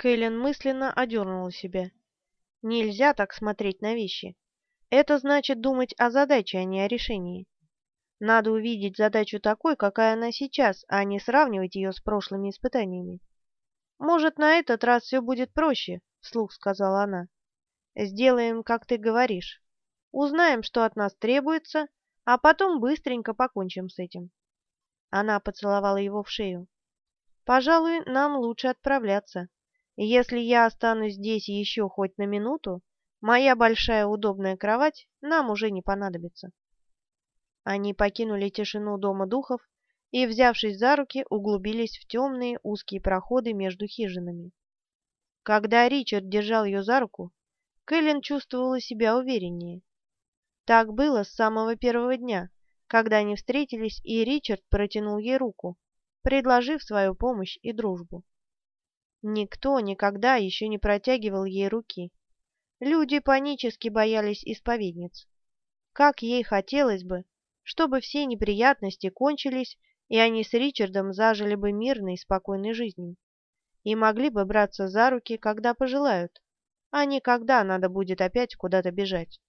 Кэлен мысленно одернула себя. Нельзя так смотреть на вещи. Это значит думать о задаче, а не о решении. Надо увидеть задачу такой, какая она сейчас, а не сравнивать ее с прошлыми испытаниями. «Может, на этот раз все будет проще», — вслух сказала она. «Сделаем, как ты говоришь. Узнаем, что от нас требуется, а потом быстренько покончим с этим». Она поцеловала его в шею. «Пожалуй, нам лучше отправляться. Если я останусь здесь еще хоть на минуту, моя большая удобная кровать нам уже не понадобится». Они покинули тишину дома духов и, взявшись за руки, углубились в темные узкие проходы между хижинами. Когда Ричард держал ее за руку, Кэлен чувствовала себя увереннее. Так было с самого первого дня, когда они встретились, и Ричард протянул ей руку, предложив свою помощь и дружбу. Никто никогда еще не протягивал ей руки. Люди панически боялись исповедниц. Как ей хотелось бы, чтобы все неприятности кончились, и они с Ричардом зажили бы мирной и спокойной жизнью. И могли бы браться за руки, когда пожелают, а не когда надо будет опять куда-то бежать.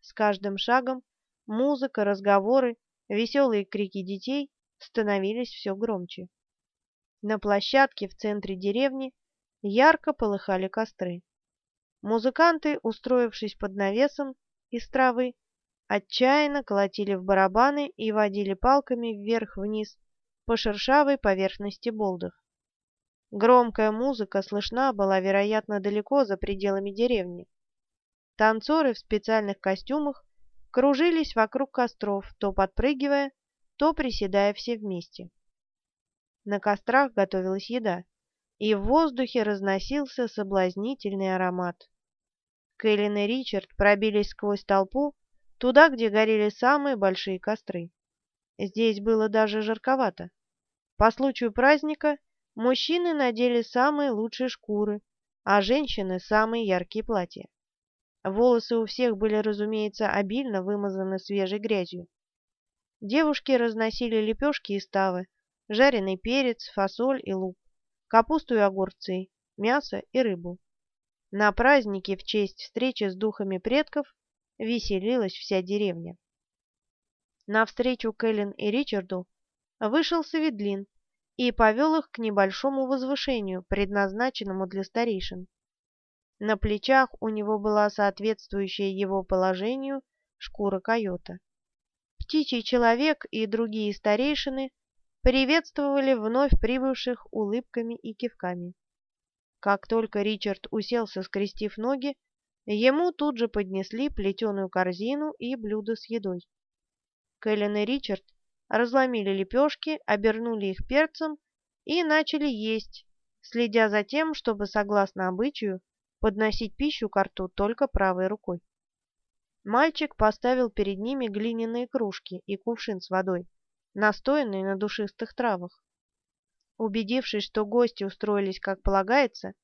С каждым шагом музыка, разговоры, веселые крики детей становились все громче. На площадке в центре деревни ярко полыхали костры. Музыканты, устроившись под навесом из травы, отчаянно колотили в барабаны и водили палками вверх-вниз по шершавой поверхности болдов. Громкая музыка слышна была, вероятно, далеко за пределами деревни. Танцоры в специальных костюмах кружились вокруг костров, то подпрыгивая, то приседая все вместе. На кострах готовилась еда, и в воздухе разносился соблазнительный аромат. Кэлен и Ричард пробились сквозь толпу туда, где горели самые большие костры. Здесь было даже жарковато. По случаю праздника мужчины надели самые лучшие шкуры, а женщины – самые яркие платья. Волосы у всех были, разумеется, обильно вымазаны свежей грязью. Девушки разносили лепешки и ставы, жареный перец, фасоль и лук, капусту и огурцы, мясо и рыбу. На празднике в честь встречи с духами предков веселилась вся деревня. Навстречу Кэлен и Ричарду вышел Саведлин и повел их к небольшому возвышению, предназначенному для старейшин. На плечах у него была соответствующая его положению шкура койота. Птичий человек и другие старейшины приветствовали вновь прибывших улыбками и кивками. Как только Ричард уселся, скрестив ноги, Ему тут же поднесли плетеную корзину и блюдо с едой. Кэлен и Ричард разломили лепешки, обернули их перцем и начали есть, следя за тем, чтобы, согласно обычаю, подносить пищу к рту только правой рукой. Мальчик поставил перед ними глиняные кружки и кувшин с водой, настоянный на душистых травах. Убедившись, что гости устроились как полагается,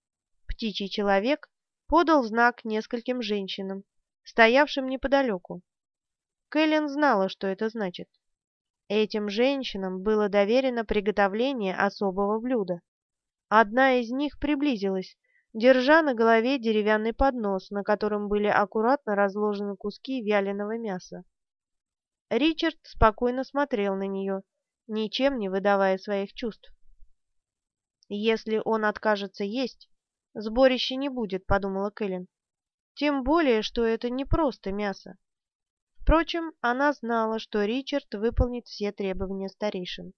птичий человек подал знак нескольким женщинам, стоявшим неподалеку. Кэлен знала, что это значит. Этим женщинам было доверено приготовление особого блюда. Одна из них приблизилась, держа на голове деревянный поднос, на котором были аккуратно разложены куски вяленого мяса. Ричард спокойно смотрел на нее, ничем не выдавая своих чувств. Если он откажется есть, Сборища не будет, подумала Кэлен. Тем более, что это не просто мясо. Впрочем, она знала, что Ричард выполнит все требования старейшин.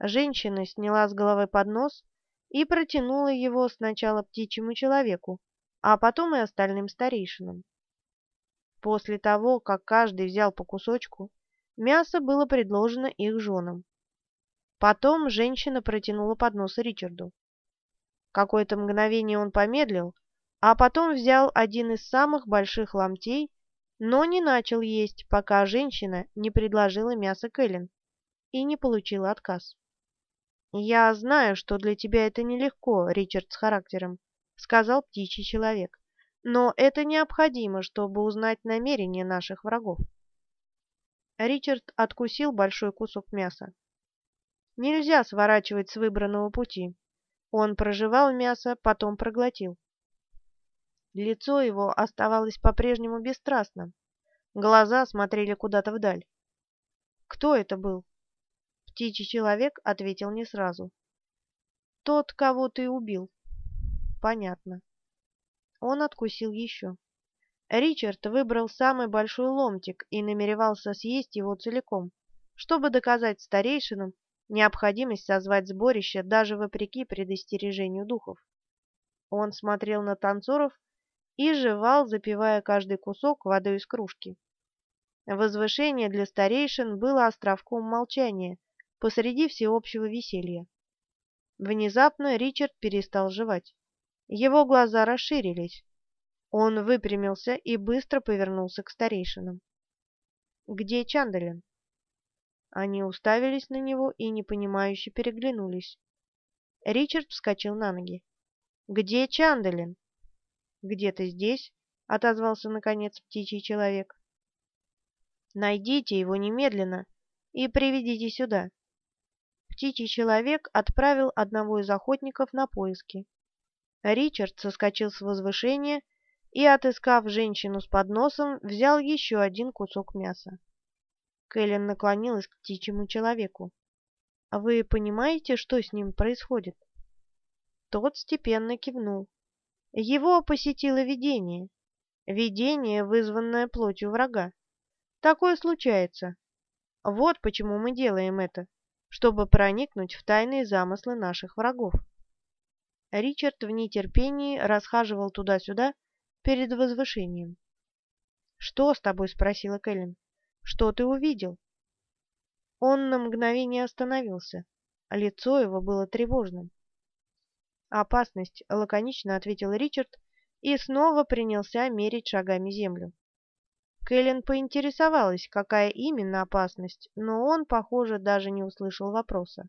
Женщина сняла с головы поднос и протянула его сначала птичьему человеку, а потом и остальным старейшинам. После того, как каждый взял по кусочку, мясо было предложено их женам. Потом женщина протянула поднос Ричарду. Какое-то мгновение он помедлил, а потом взял один из самых больших ломтей, но не начал есть, пока женщина не предложила мясо Кэлен и не получила отказ. «Я знаю, что для тебя это нелегко, Ричард с характером», — сказал птичий человек, «но это необходимо, чтобы узнать намерения наших врагов». Ричард откусил большой кусок мяса. «Нельзя сворачивать с выбранного пути. Он прожевал мясо, потом проглотил. Лицо его оставалось по-прежнему бесстрастным. Глаза смотрели куда-то вдаль. «Кто это был?» Птичий человек ответил не сразу. «Тот, кого ты убил». «Понятно». Он откусил еще. Ричард выбрал самый большой ломтик и намеревался съесть его целиком, чтобы доказать старейшинам необходимость созвать сборище даже вопреки предостережению духов. Он смотрел на танцоров и жевал, запивая каждый кусок водой из кружки. Возвышение для старейшин было островком молчания посреди всеобщего веселья. Внезапно Ричард перестал жевать. Его глаза расширились. Он выпрямился и быстро повернулся к старейшинам. «Где Чандалин?» Они уставились на него и непонимающе переглянулись. Ричард вскочил на ноги. «Где Чандалин?» «Где-то здесь», — отозвался, наконец, птичий человек. «Найдите его немедленно и приведите сюда». Птичий человек отправил одного из охотников на поиски. Ричард соскочил с возвышения и, отыскав женщину с подносом, взял еще один кусок мяса. Кэлен наклонилась к птичьему человеку. «А вы понимаете, что с ним происходит?» Тот степенно кивнул. Его посетило видение. Видение, вызванное плотью врага. Такое случается. Вот почему мы делаем это, чтобы проникнуть в тайные замыслы наших врагов. Ричард в нетерпении расхаживал туда-сюда перед возвышением. «Что с тобой?» — спросила Кэлен. Что ты увидел?» Он на мгновение остановился. Лицо его было тревожным. «Опасность», — лаконично ответил Ричард и снова принялся мерить шагами землю. Кэлен поинтересовалась, какая именно опасность, но он, похоже, даже не услышал вопроса.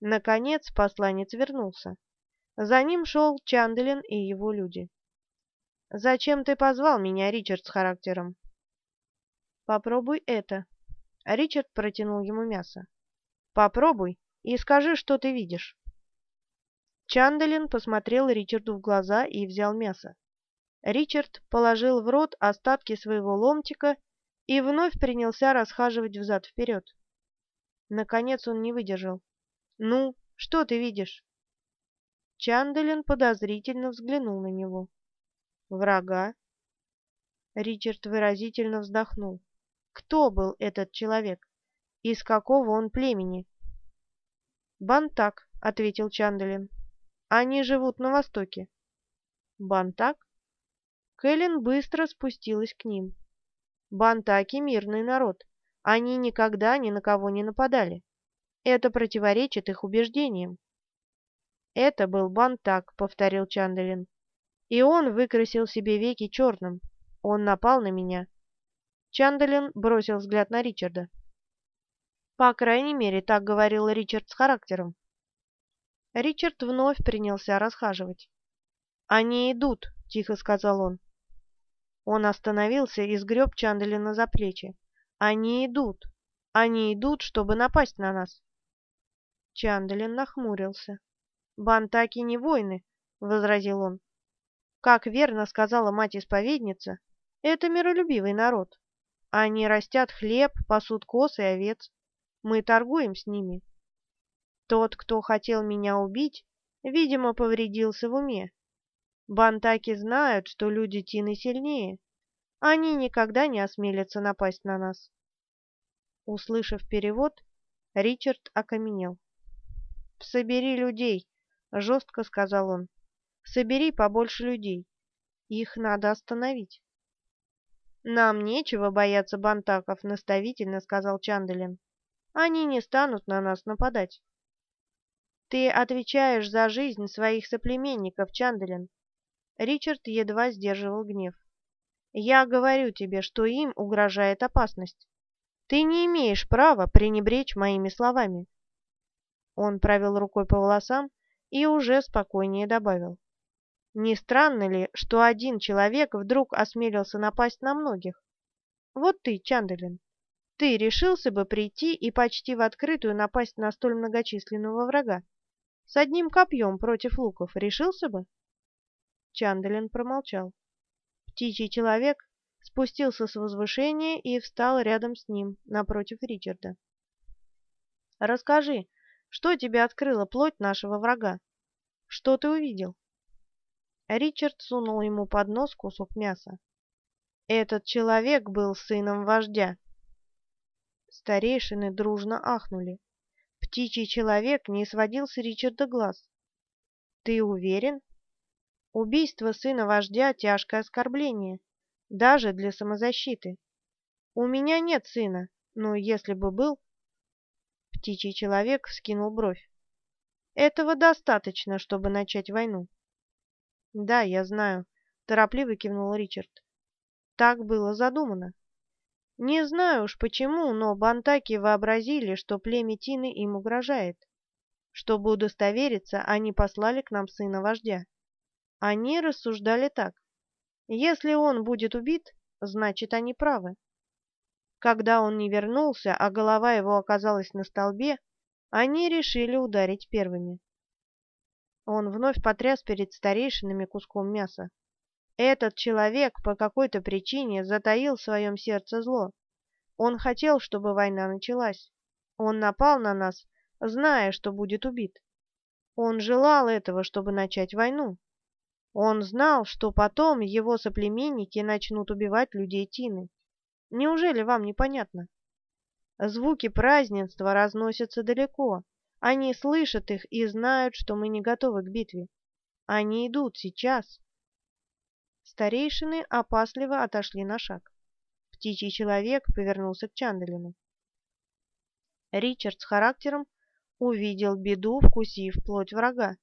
Наконец посланец вернулся. За ним шел Чанделин и его люди. «Зачем ты позвал меня, Ричард, с характером?» Попробуй это. Ричард протянул ему мясо. Попробуй и скажи, что ты видишь. Чандалин посмотрел Ричарду в глаза и взял мясо. Ричард положил в рот остатки своего ломтика и вновь принялся расхаживать взад-вперед. Наконец он не выдержал. «Ну, что ты видишь?» Чандалин подозрительно взглянул на него. «Врага?» Ричард выразительно вздохнул. Кто был этот человек? Из какого он племени? «Бантак», — ответил Чандалин. «Они живут на востоке». «Бантак?» Кэлен быстро спустилась к ним. «Бантаки — мирный народ. Они никогда ни на кого не нападали. Это противоречит их убеждениям». «Это был Бантак», — повторил Чандалин. «И он выкрасил себе веки черным. Он напал на меня. Чандалин бросил взгляд на Ричарда. По крайней мере, так говорил Ричард с характером. Ричард вновь принялся расхаживать. «Они идут», — тихо сказал он. Он остановился и сгреб Чандалина за плечи. «Они идут! Они идут, чтобы напасть на нас!» Чандалин нахмурился. «Бантаки не войны», — возразил он. «Как верно сказала мать-исповедница, это миролюбивый народ. Они растят хлеб, пасут коз и овец. Мы торгуем с ними. Тот, кто хотел меня убить, видимо, повредился в уме. Бантаки знают, что люди Тины сильнее. Они никогда не осмелятся напасть на нас. Услышав перевод, Ричард окаменел. «Собери людей», — жестко сказал он. «Собери побольше людей. Их надо остановить». «Нам нечего бояться бантаков», — наставительно сказал Чандалин. «Они не станут на нас нападать». «Ты отвечаешь за жизнь своих соплеменников, Чандалин». Ричард едва сдерживал гнев. «Я говорю тебе, что им угрожает опасность. Ты не имеешь права пренебречь моими словами». Он провел рукой по волосам и уже спокойнее добавил. Не странно ли, что один человек вдруг осмелился напасть на многих? Вот ты, Чандалин, ты решился бы прийти и почти в открытую напасть на столь многочисленного врага? С одним копьем против луков решился бы?» Чандалин промолчал. Птичий человек спустился с возвышения и встал рядом с ним, напротив Ричарда. «Расскажи, что тебе открыла плоть нашего врага? Что ты увидел?» Ричард сунул ему под нос кусок мяса. «Этот человек был сыном вождя». Старейшины дружно ахнули. Птичий человек не сводил с Ричарда глаз. «Ты уверен?» «Убийство сына вождя — тяжкое оскорбление, даже для самозащиты. У меня нет сына, но если бы был...» Птичий человек вскинул бровь. «Этого достаточно, чтобы начать войну». «Да, я знаю», — торопливо кивнул Ричард. «Так было задумано. Не знаю уж почему, но бантаки вообразили, что племя Тины им угрожает. Чтобы удостовериться, они послали к нам сына вождя. Они рассуждали так. Если он будет убит, значит, они правы. Когда он не вернулся, а голова его оказалась на столбе, они решили ударить первыми. Он вновь потряс перед старейшинами куском мяса. Этот человек по какой-то причине затаил в своем сердце зло. Он хотел, чтобы война началась. Он напал на нас, зная, что будет убит. Он желал этого, чтобы начать войну. Он знал, что потом его соплеменники начнут убивать людей Тины. Неужели вам непонятно? Звуки празднества разносятся далеко. Они слышат их и знают, что мы не готовы к битве. Они идут сейчас. Старейшины опасливо отошли на шаг. Птичий человек повернулся к Чандалину. Ричард с характером увидел беду, вкусив плоть врага.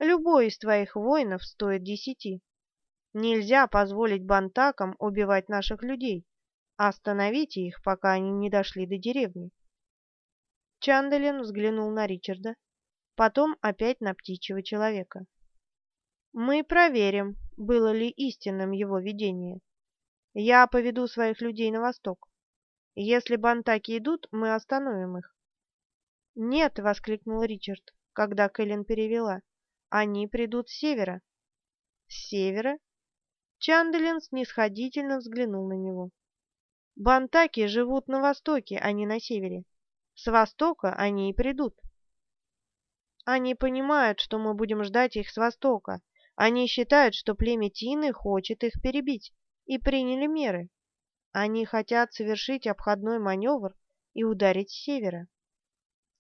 Любой из твоих воинов стоит десяти. Нельзя позволить бантакам убивать наших людей. Остановите их, пока они не дошли до деревни. Чандалин взглянул на Ричарда, потом опять на птичьего человека. «Мы проверим, было ли истинным его видение. Я поведу своих людей на восток. Если бантаки идут, мы остановим их». «Нет!» — воскликнул Ричард, когда Кэлен перевела. «Они придут с севера». «С севера?» Чандалин снисходительно взглянул на него. «Бантаки живут на востоке, а не на севере. С востока они и придут. Они понимают, что мы будем ждать их с востока. Они считают, что племя Тины хочет их перебить, и приняли меры. Они хотят совершить обходной маневр и ударить с севера.